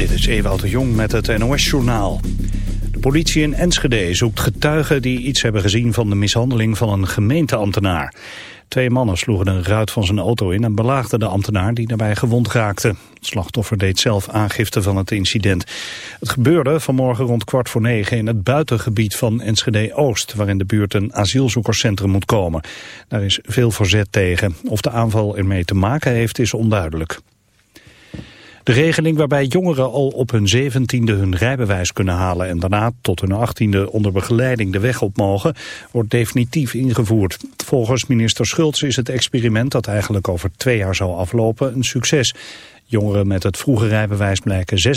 Dit is Ewout de Jong met het NOS-journaal. De politie in Enschede zoekt getuigen die iets hebben gezien van de mishandeling van een gemeenteambtenaar. Twee mannen sloegen een ruit van zijn auto in en belaagden de ambtenaar die daarbij gewond raakte. Het slachtoffer deed zelf aangifte van het incident. Het gebeurde vanmorgen rond kwart voor negen in het buitengebied van Enschede-Oost... waarin de buurt een asielzoekerscentrum moet komen. Daar is veel verzet tegen. Of de aanval ermee te maken heeft is onduidelijk. De regeling waarbij jongeren al op hun zeventiende hun rijbewijs kunnen halen en daarna tot hun achttiende onder begeleiding de weg op mogen, wordt definitief ingevoerd. Volgens minister Schultz is het experiment dat eigenlijk over twee jaar zou aflopen een succes. Jongeren met het vroege rijbewijs blijken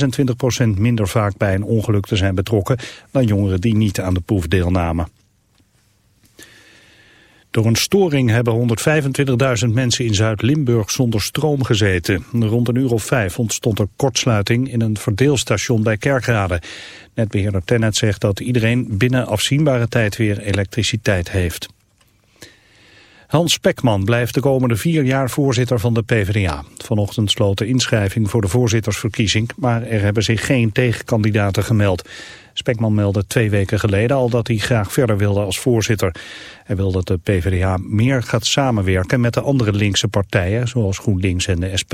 26% minder vaak bij een ongeluk te zijn betrokken dan jongeren die niet aan de proef deelnamen. Door een storing hebben 125.000 mensen in Zuid-Limburg zonder stroom gezeten. Rond een uur of vijf ontstond er kortsluiting in een verdeelstation bij Kerkrade. Netbeheerder Tennet zegt dat iedereen binnen afzienbare tijd weer elektriciteit heeft. Hans Spekman blijft de komende vier jaar voorzitter van de PvdA. Vanochtend sloot de inschrijving voor de voorzittersverkiezing, maar er hebben zich geen tegenkandidaten gemeld. Spekman meldde twee weken geleden al dat hij graag verder wilde als voorzitter. Hij wil dat de PvdA meer gaat samenwerken met de andere linkse partijen, zoals GroenLinks en de SP.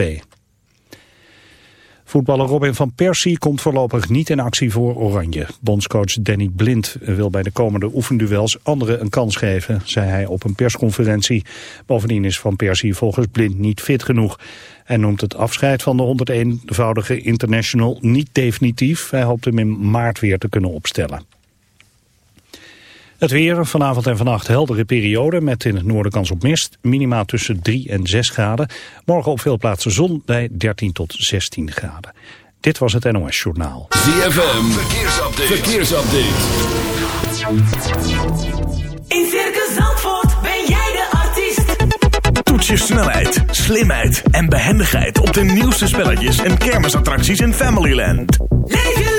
Voetballer Robin van Persie komt voorlopig niet in actie voor Oranje. Bondscoach Danny Blind wil bij de komende oefenduels anderen een kans geven, zei hij op een persconferentie. Bovendien is Van Persie volgens Blind niet fit genoeg. Hij noemt het afscheid van de 101-voudige international niet definitief. Hij hoopt hem in maart weer te kunnen opstellen. Het weer, vanavond en vannacht heldere periode met in het noorden kans op mist. Minima tussen 3 en 6 graden. Morgen op veel plaatsen zon bij 13 tot 16 graden. Dit was het NOS Journaal. ZFM, verkeersupdate. verkeersupdate. In Circus Zandvoort ben jij de artiest. Toets je snelheid, slimheid en behendigheid op de nieuwste spelletjes en kermisattracties in Familyland. Leef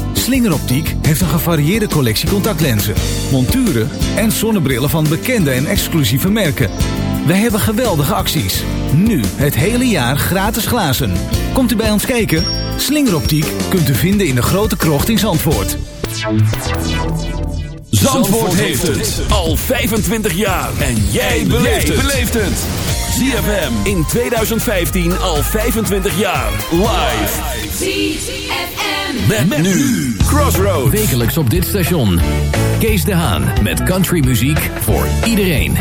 Slingeroptiek heeft een gevarieerde collectie contactlenzen, monturen en zonnebrillen van bekende en exclusieve merken. Wij hebben geweldige acties. Nu het hele jaar gratis glazen. Komt u bij ons kijken? Slingeroptiek kunt u vinden in de grote krocht in Zandvoort. Zandvoort heeft het al 25 jaar. En jij beleeft het. ZFM in 2015 al 25 jaar. Live. ZFM. Met, nu. Crossroads. Wekelijks op dit station. Kees de Haan met countrymuziek voor iedereen.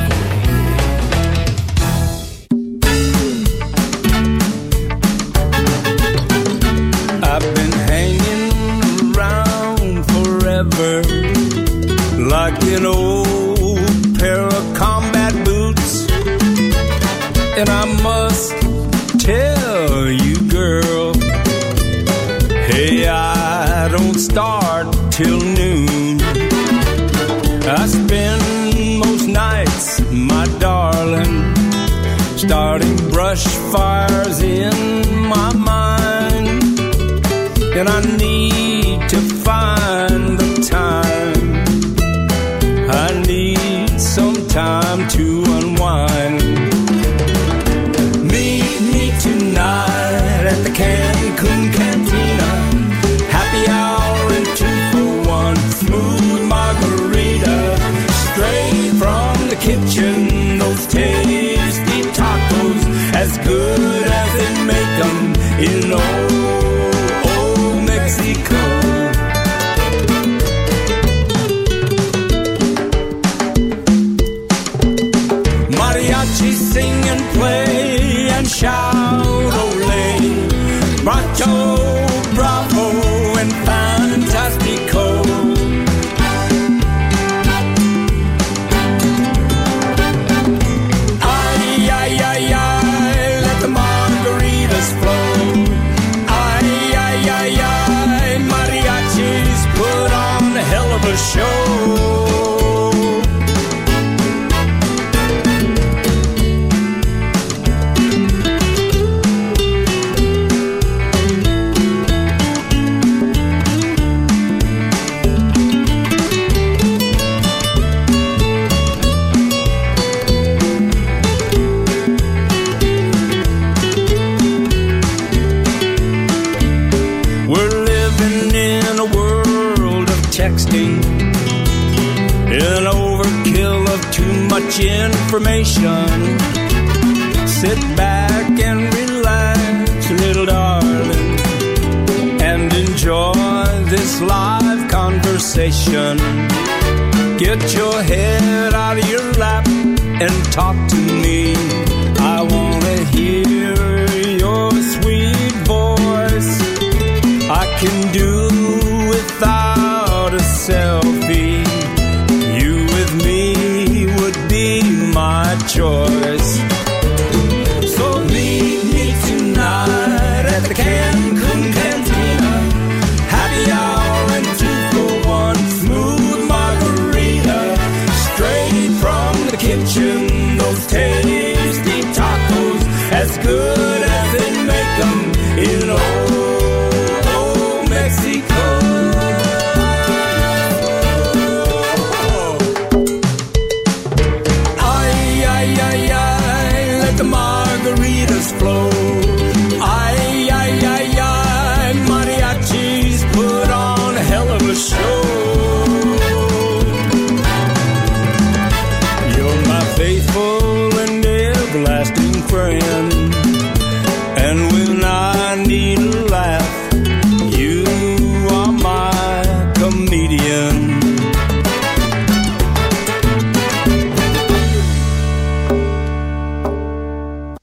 In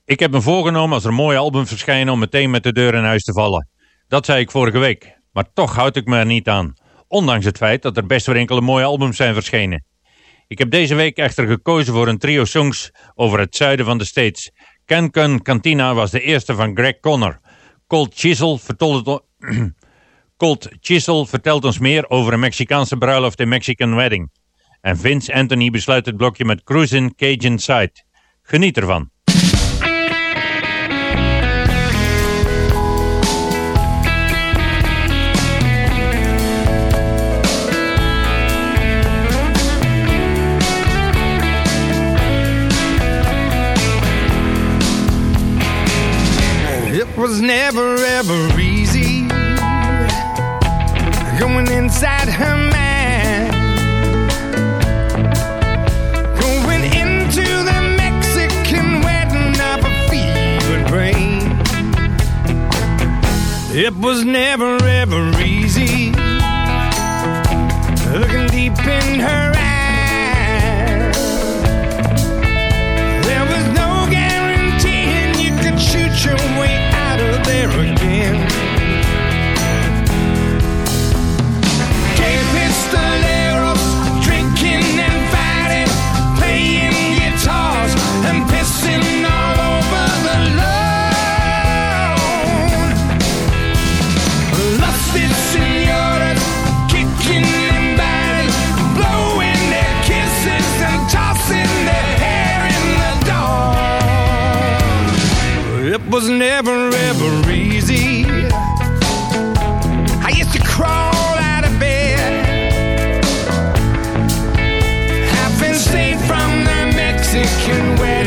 Ik heb me voorgenomen als er mooie albums verschijnen om meteen met de deur in huis te vallen. Dat zei ik vorige week, maar toch houd ik me er niet aan. Ondanks het feit dat er best wel enkele mooie albums zijn verschenen. Ik heb deze week echter gekozen voor een trio songs over het zuiden van de States. Cancun Cantina was de eerste van Greg Connor. Cold Chisel Chisel vertelt ons meer over een Mexicaanse bruiloft in Mexican Wedding. En Vince Anthony besluit het blokje met Cruisin' Cajun Side. Geniet ervan. Was never ever easy going inside her mind. Going into the Mexican wedding of a fevered brain. It was never ever easy looking deep in her was never ever easy. I used to crawl out of bed, having saved from the Mexican wedding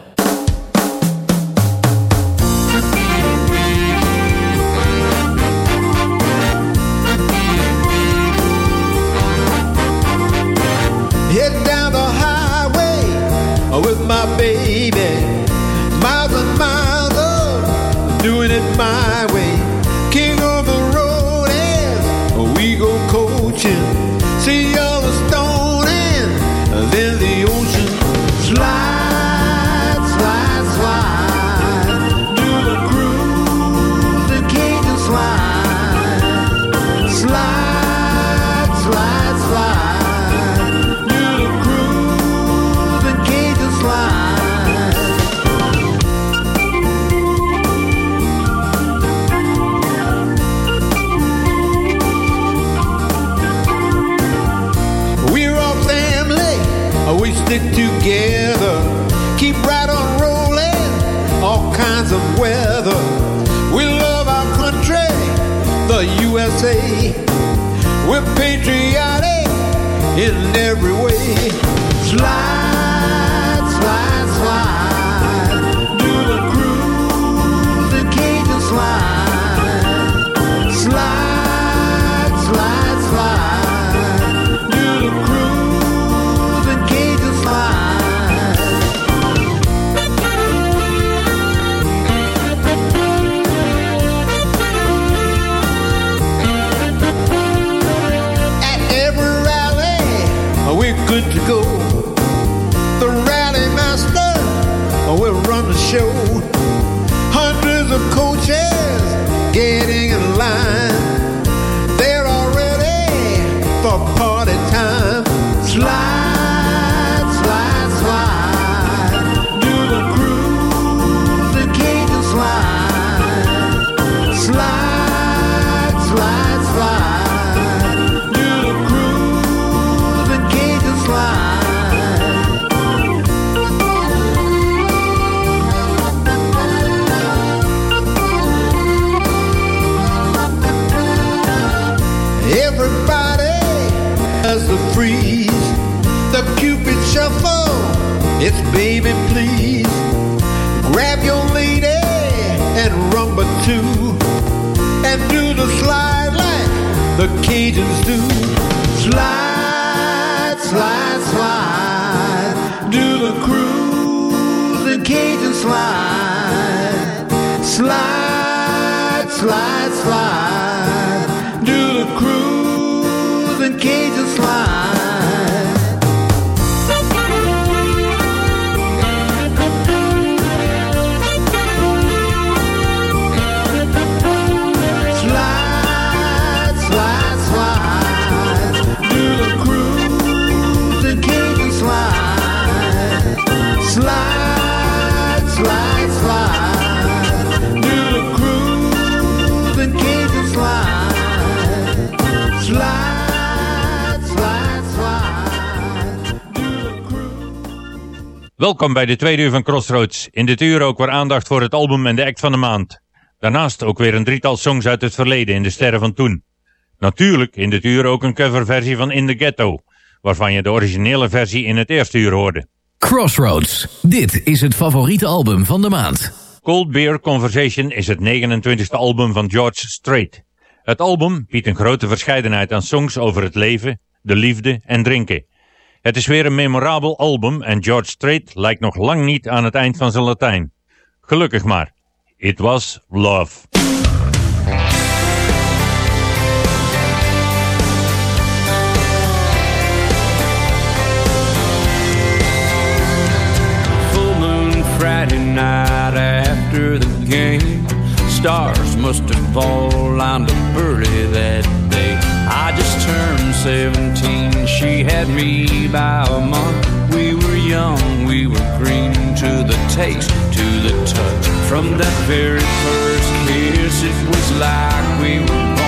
Welkom bij de tweede uur van Crossroads. In dit uur ook weer aandacht voor het album en de act van de maand. Daarnaast ook weer een drietal songs uit het verleden in de sterren van toen. Natuurlijk in dit uur ook een coverversie van In the Ghetto, waarvan je de originele versie in het eerste uur hoorde. Crossroads. Dit is het favoriete album van de maand. Cold Beer Conversation is het 29e album van George Strait. Het album biedt een grote verscheidenheid aan songs over het leven, de liefde en drinken. Het is weer een memorabel album en George Strait lijkt nog lang niet aan het eind van zijn Latijn. Gelukkig maar. It was love. Full moon Friday night after the game. Stars must have fallen to early that day. I just turned 17. She had me by a month. We were young, we were green to the taste, to the touch. From that very first kiss, it was like we were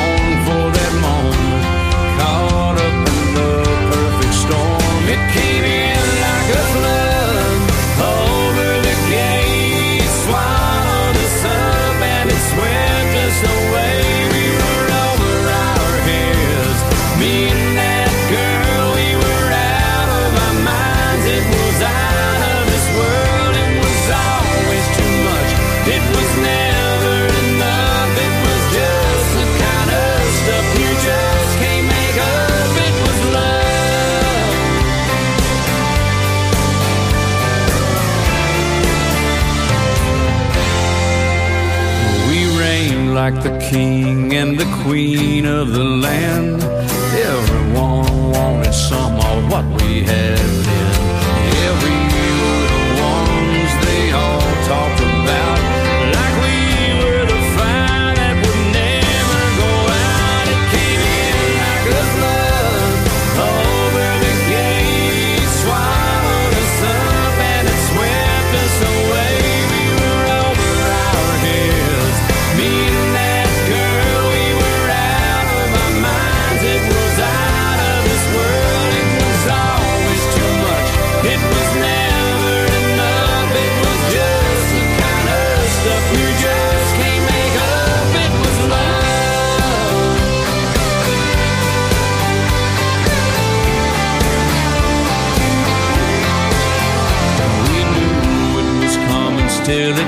like the king and the queen of the land. Everyone wanted some of what we had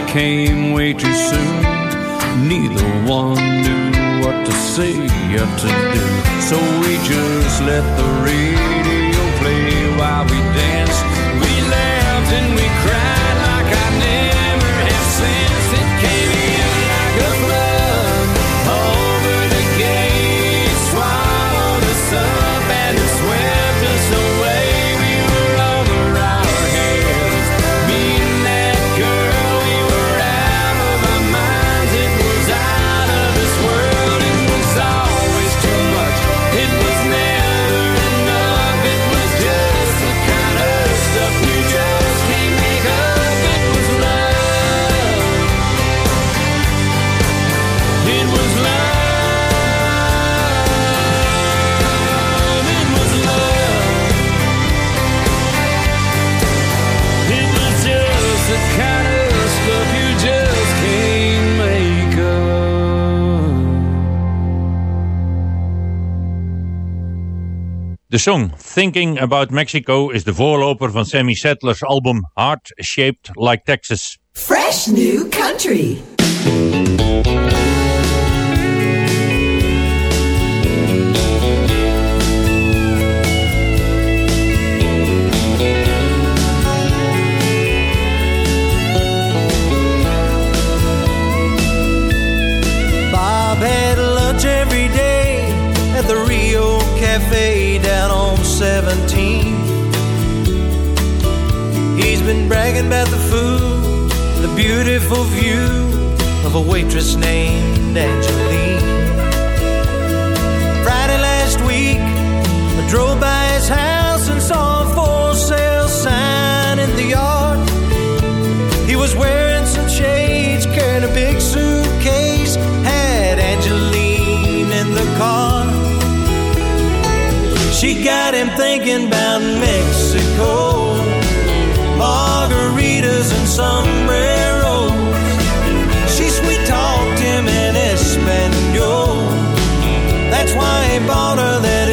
came way too soon. Neither one knew what to say or to do, so we just let the radio play while we danced. De song Thinking About Mexico is de voorloper van Sammy Sadler's album Heart Shaped Like Texas. Fresh new country. 17. He's been bragging about the food, the beautiful view of a waitress named Angeline. Friday last week, I drove by She got him thinking about Mexico. margaritas and sombreros. She sweet talked him in Espanol. That's why he bought her that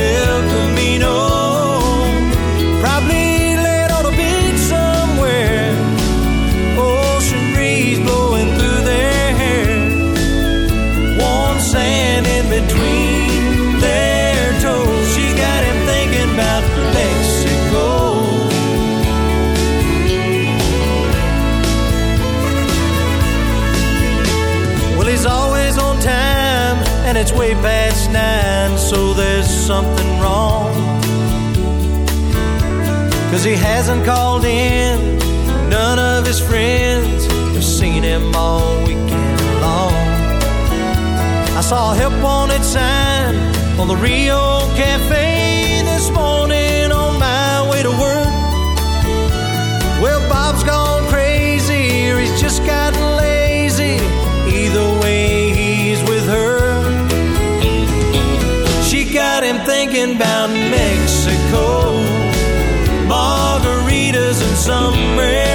way past nine, so there's something wrong. Cause he hasn't called in, none of his friends have seen him all weekend long. I saw a help wanted sign on the Rio Cafe about Mexico, margaritas and sombreros.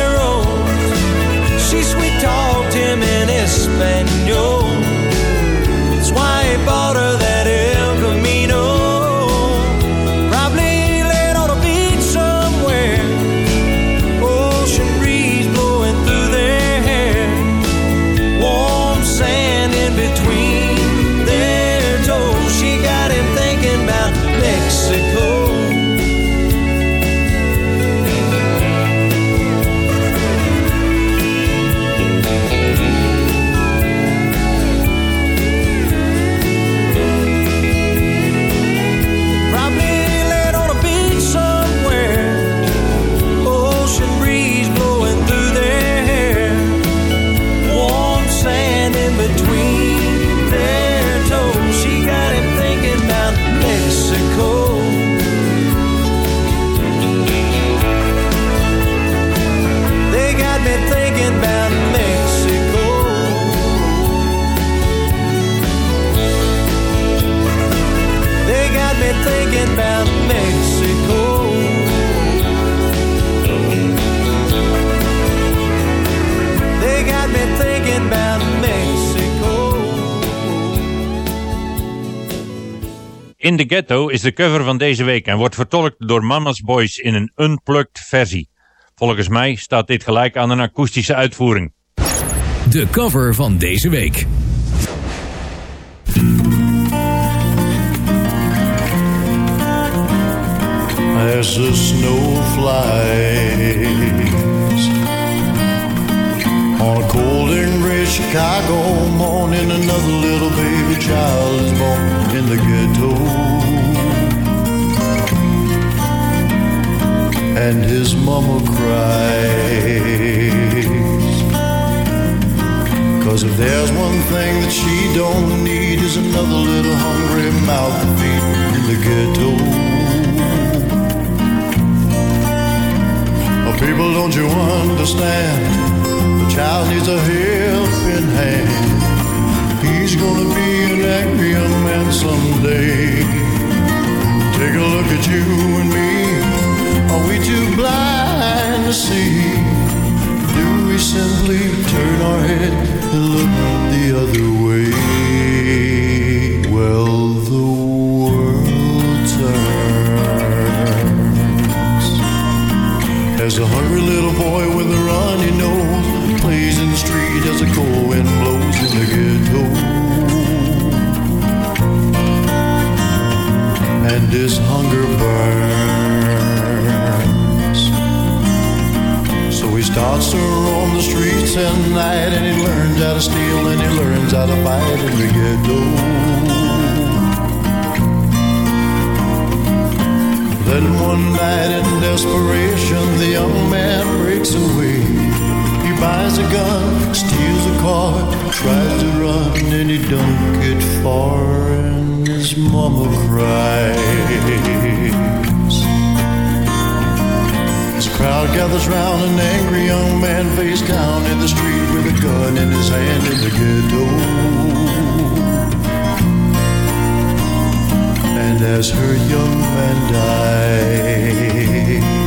In the Ghetto is de cover van deze week en wordt vertolkt door Mama's Boys in een unplugged versie. Volgens mij staat dit gelijk aan een akoestische uitvoering. De cover van deze week. as the snow flies on a cold and Chicago morning. Another little baby child is born in the ghetto, and his mama cries. Cause if there's one thing that she don't need is another little hungry mouth to feed in the ghetto. Oh, people, don't you understand? Child needs a helping hand. He's gonna be an angry man someday. Take a look at you and me. Are we too blind to see? Do we simply turn our head and look the other way? Well, the world turns as a hungry little boy with a runny nose in street as the cold wind blows in the ghetto. And his hunger burns. So he starts to roam the streets at night and he learns how to steal and he learns how to fight in the ghetto. Then one night in desperation, the young man breaks away. Buys a gun, steals a car, tries to run, and he don't get far, and his mama cries. As a crowd gathers round an angry young man face down in the street with a gun in his hand in the ghetto. And as her young man dies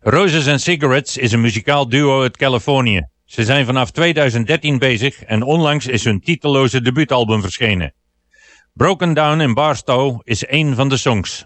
Roses and Cigarettes is een muzikaal duo uit Californië. Ze zijn vanaf 2013 bezig en onlangs is hun titelloze debuutalbum verschenen. Broken Down in Barstow is één van de songs.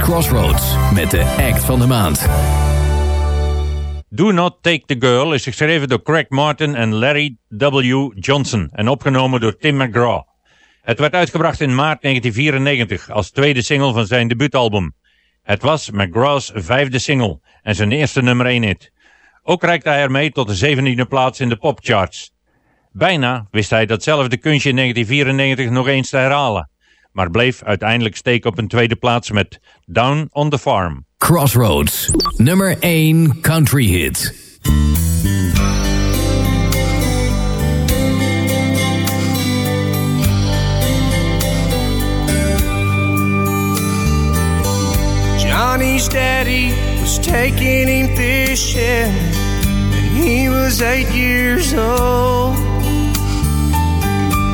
Crossroads met de act van de maand. Do Not Take the Girl is geschreven door Craig Martin en Larry W. Johnson en opgenomen door Tim McGraw. Het werd uitgebracht in maart 1994 als tweede single van zijn debuutalbum. Het was McGraw's vijfde single en zijn eerste nummer 1 hit. Ook reikte hij ermee tot de zeventiende plaats in de popcharts. Bijna wist hij datzelfde kunstje in 1994 nog eens te herhalen, maar bleef uiteindelijk steken op een tweede plaats met Down on the Farm. Crossroads, nummer 1 country hit. Johnny's daddy was taking him fishing when he was eight years old.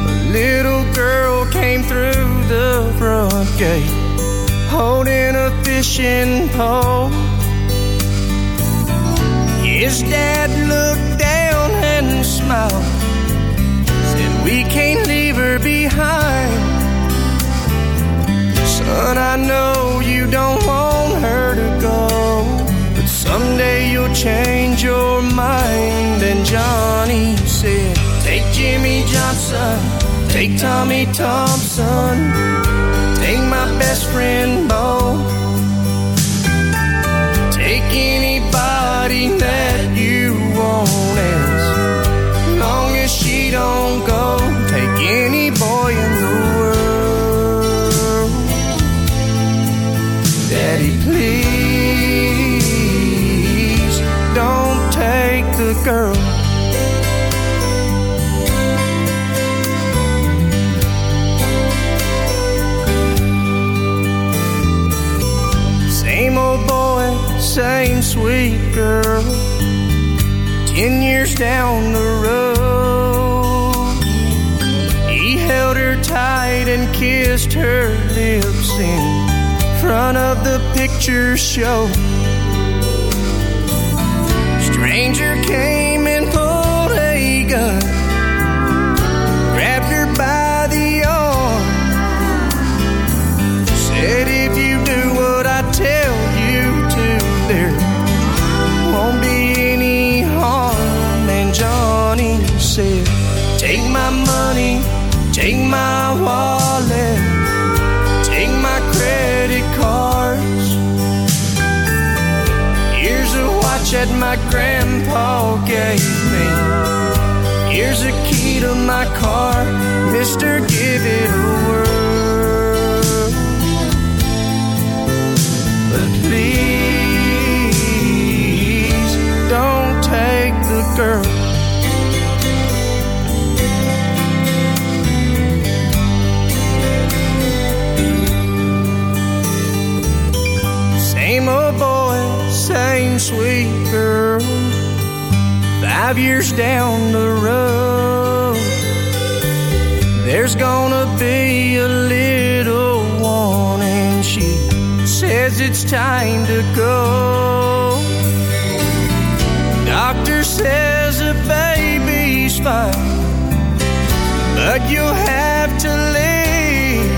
A little girl came through the front gate holding a fishing pole. His dad looked down and smiled, said, We can't leave her behind. Son, I know you don't want her to go, but someday you'll change your mind. And Johnny said, Take Jimmy Johnson, Tommy Thompson, take my best friend down the road, he held her tight and kissed her lips in front of the picture show. My grandpa gave me. Here's a key to my car, Mister, give it a whirl. But please don't take the girl. Five years down the road, there's gonna be a little one, and she says it's time to go. Doctor says the baby's fine, but you'll have to leave.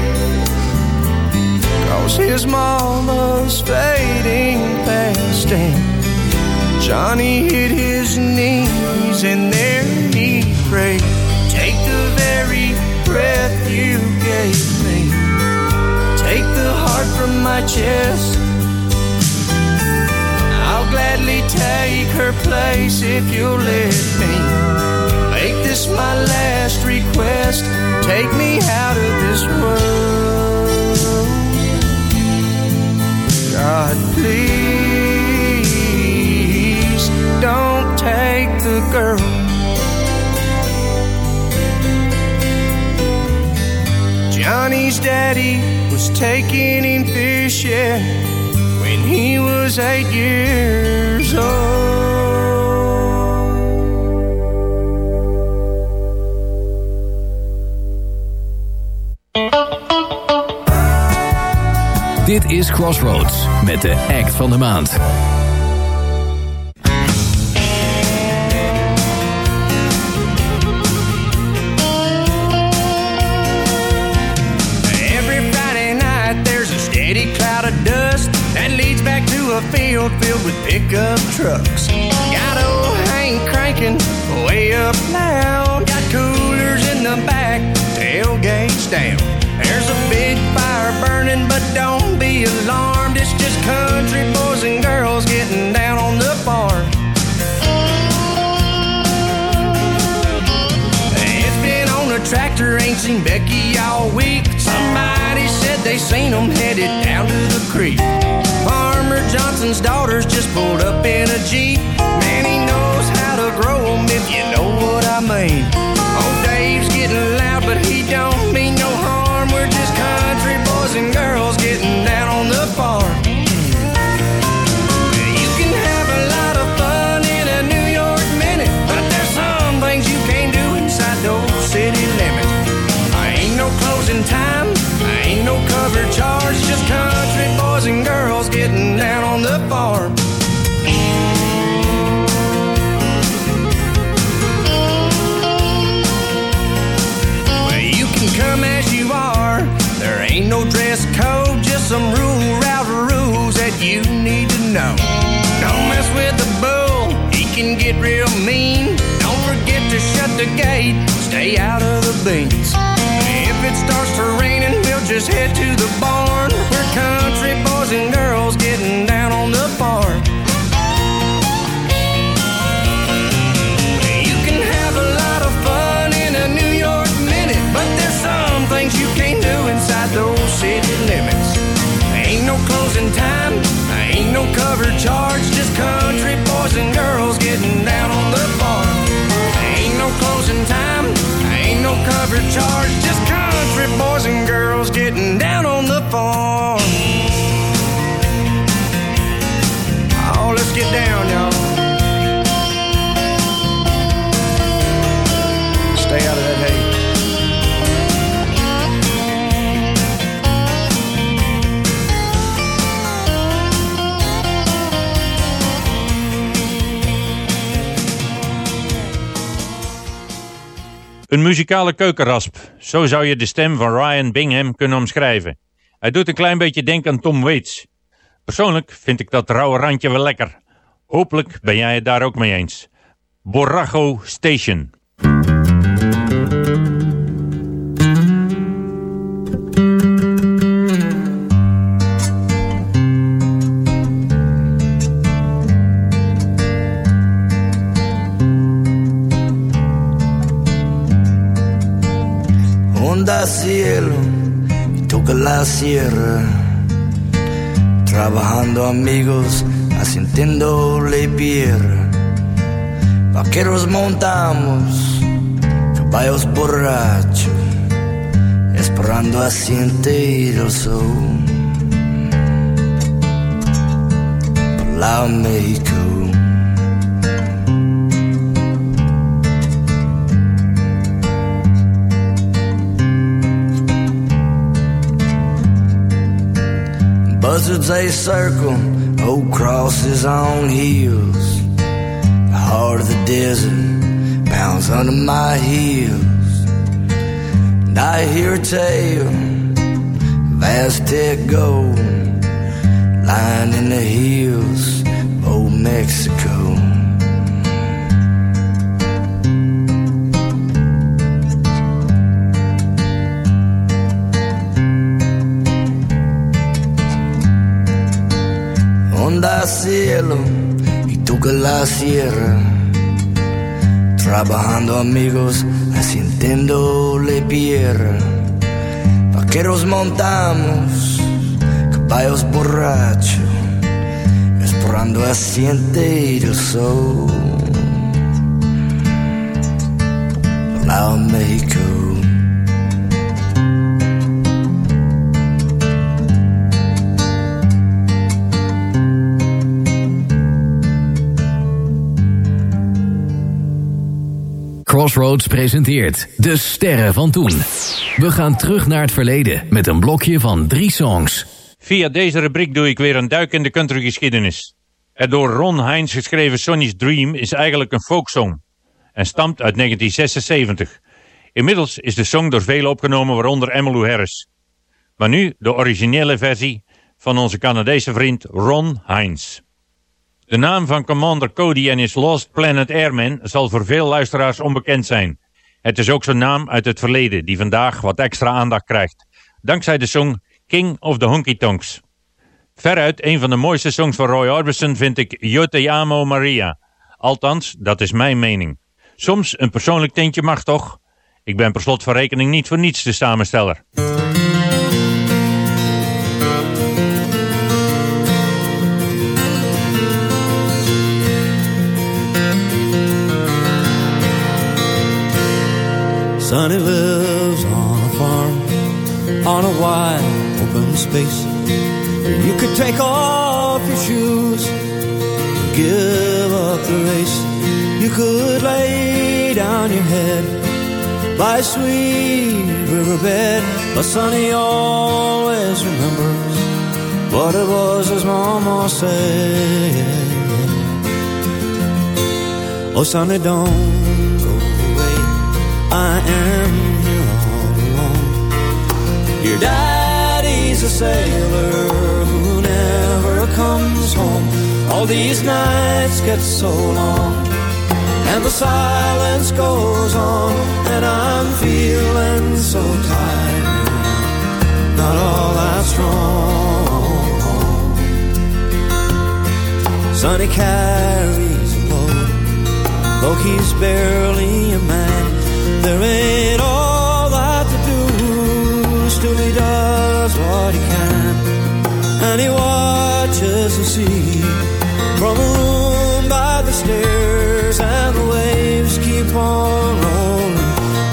Cause his mama's fading fast and Johnny hit his knees and there he prayed Take the very breath you gave me. Take the heart from my chest. I'll gladly take her place if you'll let me. Make this my last request. Take me out of this world. God, please the girl. Johnny's daddy was taking him fishing when he was eight years old. Dit is Crossroads met de act van de maand. Trucks. Got old Hank cranking way up loud. Got coolers in the back, tailgates down. There's a big fire burning, but don't be alarmed. It's just country boys and girls getting down on the farm. Been on a tractor, ain't seen Becky all week. Somebody said they seen them headed down to the creek. Johnson's daughters just pulled up in a Jeep. Out of the beans. If it starts to raining, we'll just head to the barn. We're country boys and girls getting down on the farm. You can have a lot of fun in a New York minute, but there's some things you can't do inside those city limits. Ain't no closing time, ain't no cover charge, charge, Een muzikale keukenrasp. Zo zou je de stem van Ryan Bingham kunnen omschrijven. Hij doet een klein beetje denken aan Tom Waits. Persoonlijk vind ik dat rauwe randje wel lekker. Hopelijk ben jij het daar ook mee eens. Borracho Station. Onda cielo y toca la sierra. Trabajando amigos, haciendo le pierra. Vaqueros montamos, caballos borrachos, esperando a sentir el sol. Por la México. Buzzards they circle, old crosses on heels. The heart of the desert pounds under my heels. And I hear a tale of Aztec gold lying in the hills of old Mexico. Cielo y toca la sierra. Trabajando amigos, haciendo le pierra. Vaqueros montamos, caballos borrachos, esperando a el sol. Crossroads presenteert De Sterren van Toen. We gaan terug naar het verleden met een blokje van drie songs. Via deze rubriek doe ik weer een duik in de countrygeschiedenis. Het door Ron Hines geschreven Sonny's Dream is eigenlijk een folksong en stamt uit 1976. Inmiddels is de song door velen opgenomen, waaronder Emmylou Harris. Maar nu de originele versie van onze Canadese vriend Ron Hines. De naam van Commander Cody en his Lost Planet Airmen zal voor veel luisteraars onbekend zijn. Het is ook zo'n naam uit het verleden die vandaag wat extra aandacht krijgt. Dankzij de song King of the Honky Tonks. Veruit een van de mooiste songs van Roy Orbison vind ik Yo te amo Maria. Althans, dat is mijn mening. Soms een persoonlijk tintje mag toch? Ik ben per slot van rekening niet voor niets de samensteller. Sonny lives on a farm on a wide open space. You could take off your shoes, give up the race. You could lay down your head by a sweet riverbed. But Sonny always remembers what it was his mama said. Oh, Sonny, don't. I am here all alone. Your daddy's a sailor who never comes home. All these nights get so long, and the silence goes on, and I'm feeling so tired, not all that strong. Sonny carries a load, though he's barely a man. There ain't all that to do, still he does what he can. And he watches the sea from a room by the stairs, and the waves keep on rolling.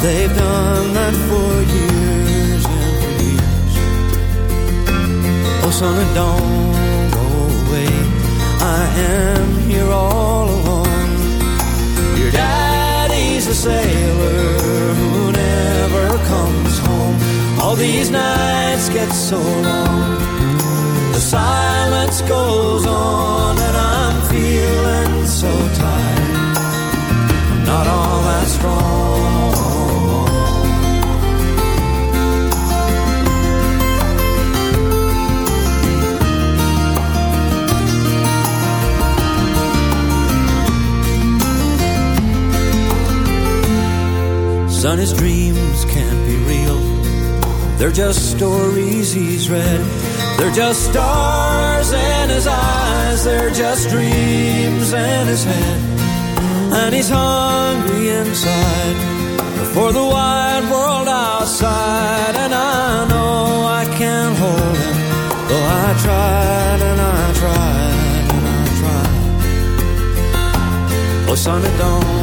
They've done that for years and for years. Oh, son, don't go away. I am here all. Sailor who never comes home. All these nights get so long. The silence goes on, and I'm feeling so tired. Not all that strong. Son, his dreams can't be real. They're just stories he's read. They're just stars in his eyes. They're just dreams in his head. And he's hungry inside for the wide world outside. And I know I can't hold him. Though I tried and I tried and I tried. Oh, son, don't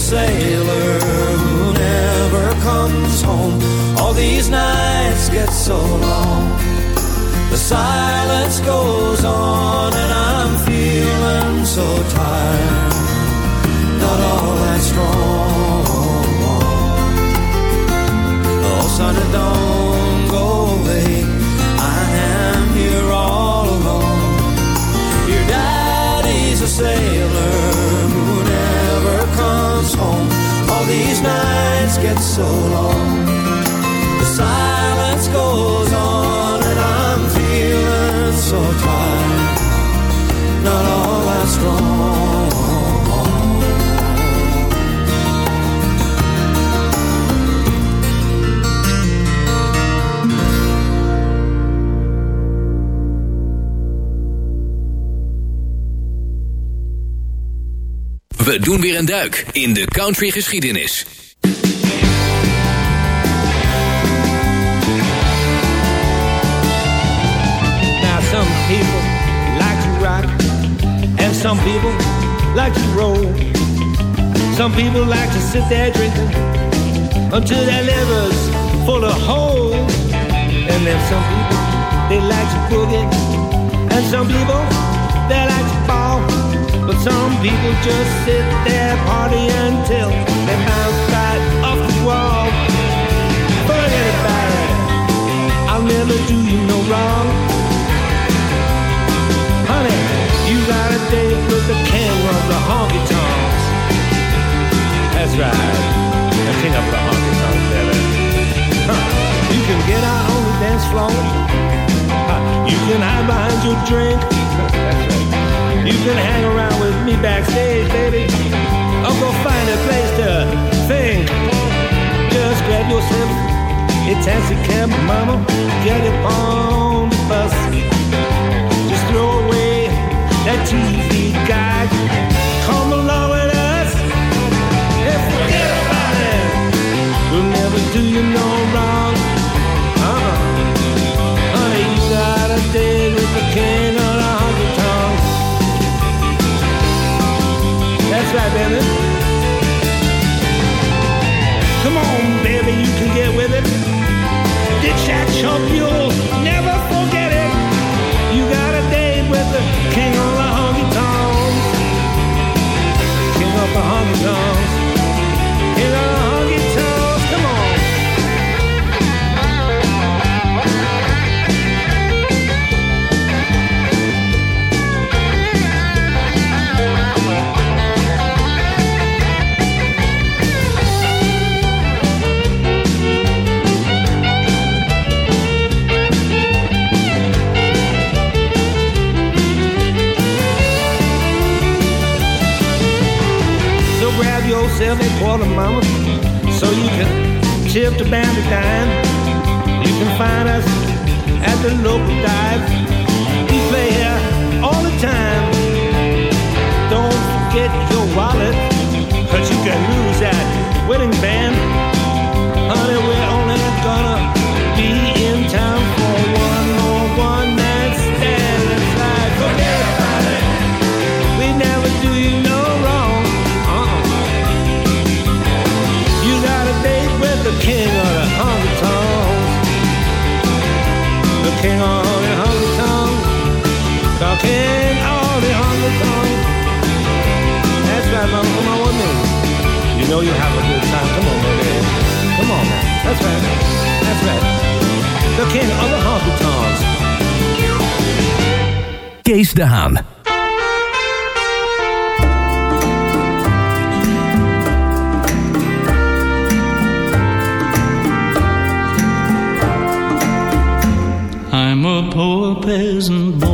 sailor who never comes home. All these nights get so long. The silence goes on, and I'm feeling so tired. Not all that strong. Oh, son, don't go away. I am here all alone. Your daddy's a sailor these nights get so long. The silence goes on, and I'm feeling so tired. Not all that strong. We doen weer een duik in de country geschiedenis. Now some people like to rock, and some people like to roll. Some people like to sit there drinking until their livers full of holes. And then some people they like to boogie, and some people they like to ball. Some people just sit there, party until they bounce right off the wall. Forget about it. I'll never do you no wrong. Honey, you got a date with the king of the honky tonks. That's right, the king of the honky tonks, baby. Huh. You can get out on the dance floor. You can hide behind your drink. That's right. You can hang around with me backstage, baby. I'll go find a place to sing. Just grab your slip, a taxi cab, mama. Get on the bus. Just throw away that TV guide. Right, baby. Come on, baby, you can get with it. Ditch that chump, you I'm a poor peasant boy.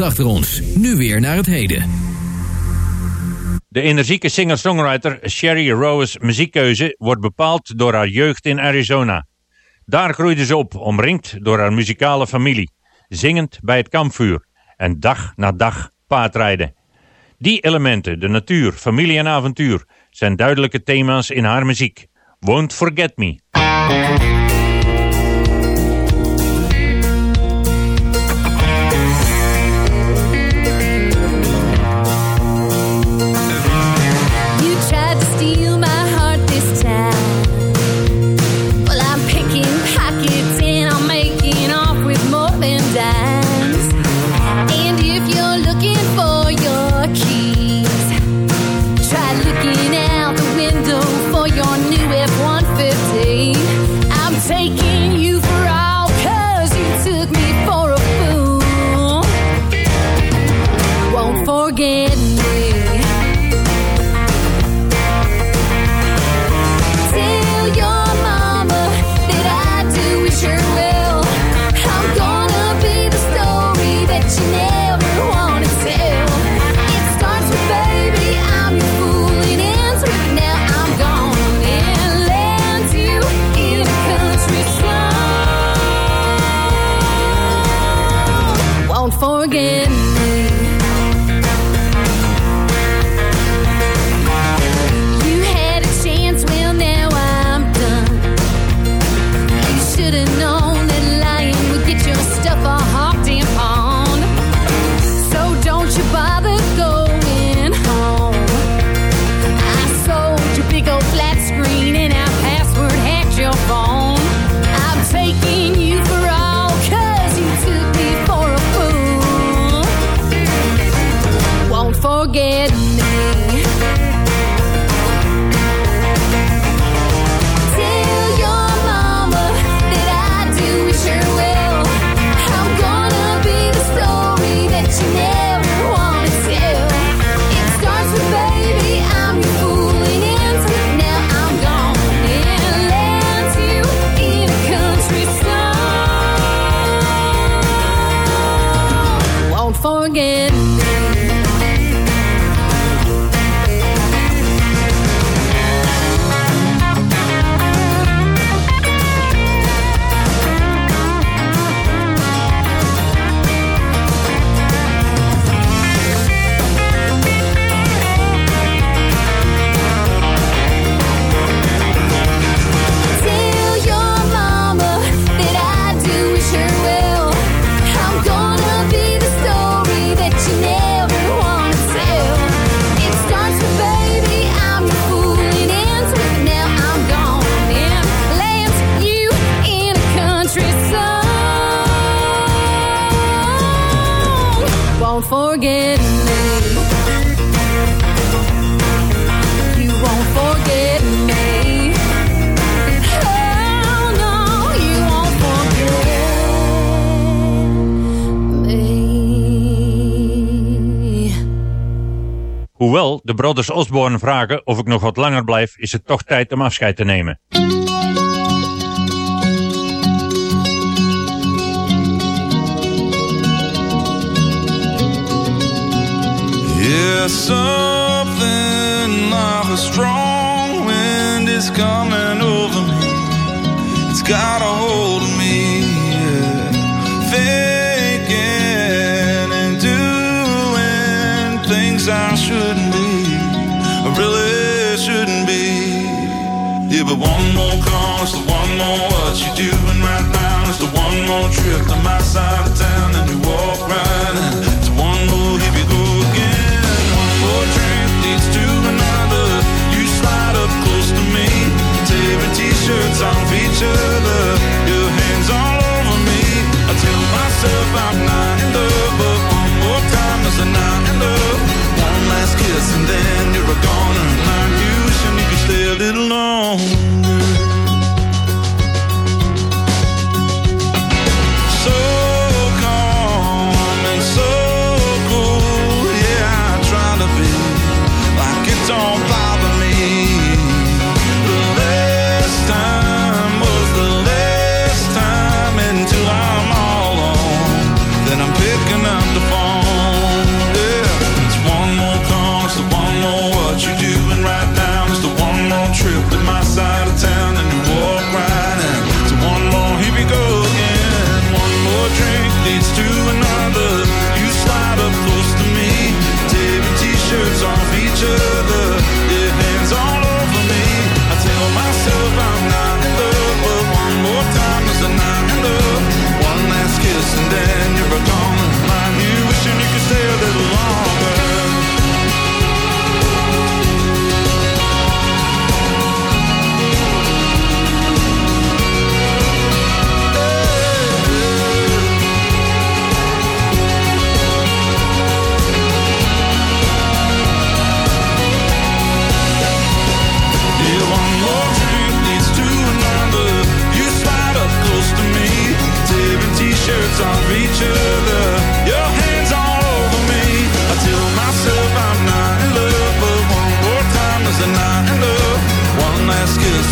achter ons. Nu weer naar het heden. De energieke singer-songwriter Sherry Rowe's muziekkeuze wordt bepaald door haar jeugd in Arizona. Daar groeide ze op, omringd door haar muzikale familie, zingend bij het kampvuur en dag na dag paardrijden. Die elementen, de natuur, familie en avontuur, zijn duidelijke thema's in haar muziek. Won't Forget Me. brothers Osborne vragen of ik nog wat langer blijf, is het toch tijd om afscheid te nemen. Yeah, something like a strong wind is coming over me. It's got a hold Give it one more call, it's the one more what you doing right now. It's the one more trip to my side of town and you walk right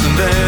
and then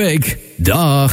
week. Dag.